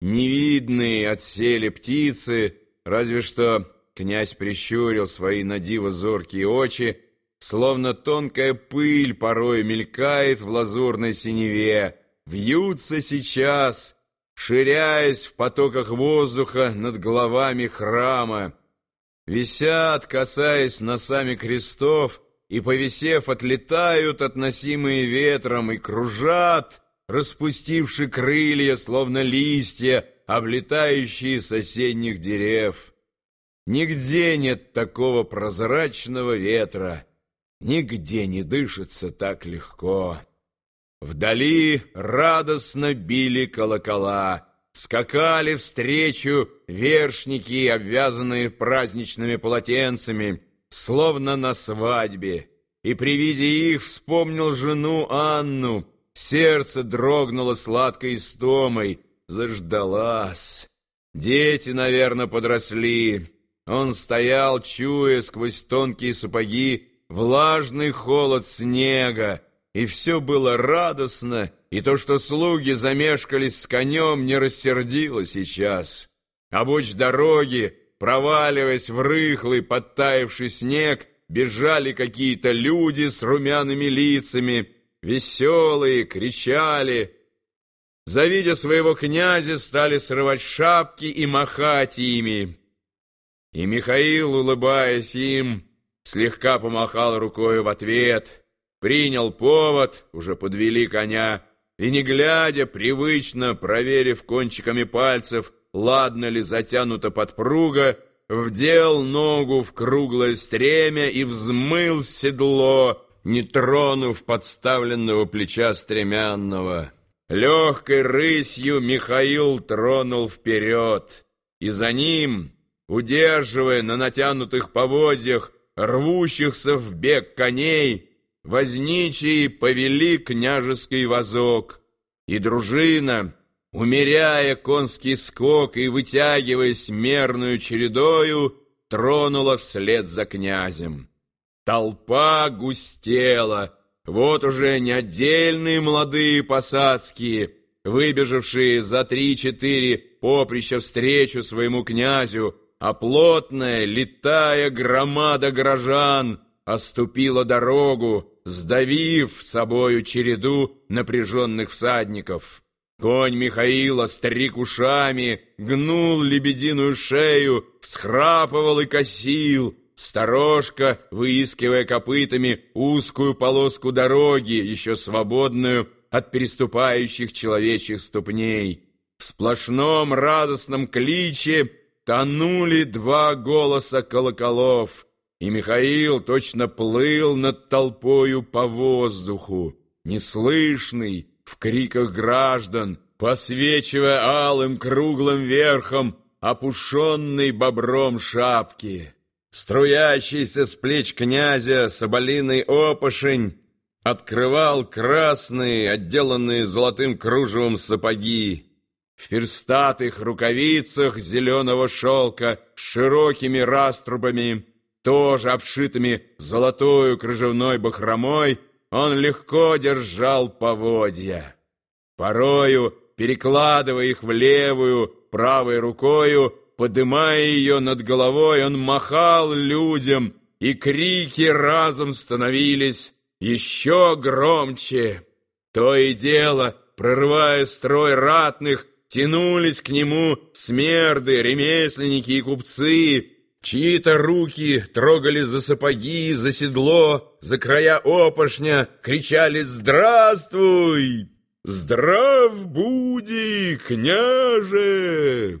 невидные отсели птицы, разве что князь прищурил свои надиво зоркие очи, словно тонкая пыль порой мелькает в лазурной синеве, вьются сейчас, ширяясь в потоках воздуха над головами храма, висят, касаясь носами крестов, и, повисев, отлетают, относимые ветром, и кружат, распустивши крылья, словно листья, облетающие соседних дерев. Нигде нет такого прозрачного ветра, нигде не дышится так легко. Вдали радостно били колокола, скакали встречу вершники, обвязанные праздничными полотенцами, словно на свадьбе, и при виде их вспомнил жену Анну, сердце дрогнуло сладкой истомой, заждалась. Дети, наверное, подросли. Он стоял, чуя сквозь тонкие сапоги влажный холод снега, и все было радостно, и то, что слуги замешкались с конем, не рассердило сейчас. Обочь дороги Проваливаясь в рыхлый, подтаявший снег, бежали какие-то люди с румяными лицами, веселые, кричали. Завидя своего князя, стали срывать шапки и махать ими. И Михаил, улыбаясь им, слегка помахал рукой в ответ, принял повод, уже подвели коня, и, не глядя, привычно проверив кончиками пальцев, ладно ли затянута подпруга, вдел ногу в круглое стремя и взмыл в седло, не тронув подставленного плеча стремянного. Легкой рысью Михаил тронул вперед, и за ним, удерживая на натянутых поводьях рвущихся в бег коней, возничие повели княжеский возок, и дружина — умеряя конский скок и вытягиваясь мерную чередою, тронула вслед за князем. Толпа густела, вот уже не отдельные молодые посадские, выбежавшие за три-четыре поприща встречу своему князю, а плотная, летая громада горожан оступила дорогу, сдавив собою череду напряженных всадников. Конь Михаила стриг ушами, гнул лебединую шею, всхрапывал и косил, сторожка, выискивая копытами узкую полоску дороги, еще свободную от переступающих человечьих ступней. В сплошном радостном кличе тонули два голоса колоколов, и Михаил точно плыл над толпою по воздуху, неслышный, в криках граждан, посвечивая алым круглым верхом опушенной бобром шапки. Струящийся с плеч князя соболиный опошень открывал красные, отделанные золотым кружевом сапоги. В перстатых рукавицах зеленого шелка с широкими раструбами, тоже обшитыми золотою кружевной бахромой, он легко держал поводья. Порою, перекладывая их в левую, правой рукою, подымая ее над головой, он махал людям, и крики разом становились еще громче. То и дело, прорывая строй ратных, тянулись к нему смерды, ремесленники и купцы, Чьи-то руки трогали за сапоги, за седло, за края опошня, кричали «Здравствуй! Здрав буди, княже!»